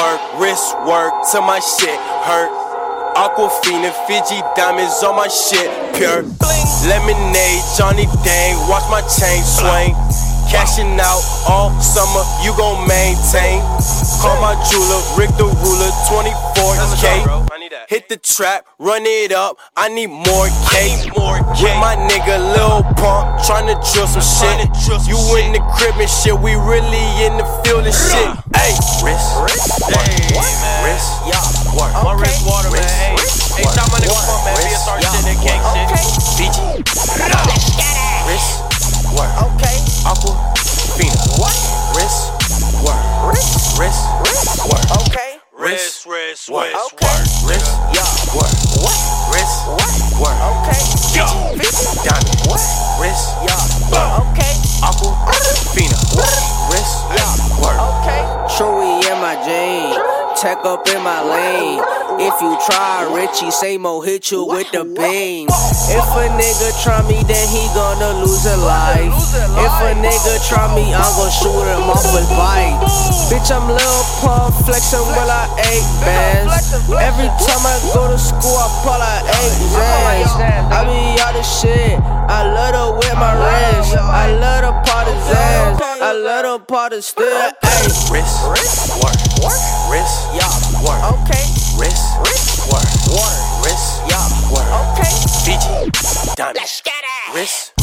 work, wrist work till my shit hurt. Aquafina, Fiji diamonds on my shit pure. Lemonade, Johnny Dang, watch my chain swing. Cashing out all summer, you gon' maintain. Call my jeweler, Rick the ruler, 24K. Hit the trap, run it up, I need more K. With my nigga Lil Pump, tryna drill some shit. You in the crib and shit, we really in the field and shit. Work. Okay. Wrist, Yeah. work. What? Wrist, What? work. Okay. Fiji. Diamond, What? wrist, Yeah. Okay. Aqua, Fina, wrist, Yeah. work. Okay. Chewy in my jeans, tech up in my lane. If you try Richie, same old hit you with the beam. If a nigga try me, then he gonna lose a life. If a nigga try me, I'm gonna shoot him off with bite. Bitch, I'm Lil Pump, flexing while I eight bands. Every time I go to school, I pull out eight exams. I be all the shit. I love to whip my wrist a little part is still. Hey, wrist, wrist, work, work, wrist, yeah, work. Okay, wrist, wrist, work, work, wrist, y'all work. Okay, Fiji, diamond, let's get it. Wrist.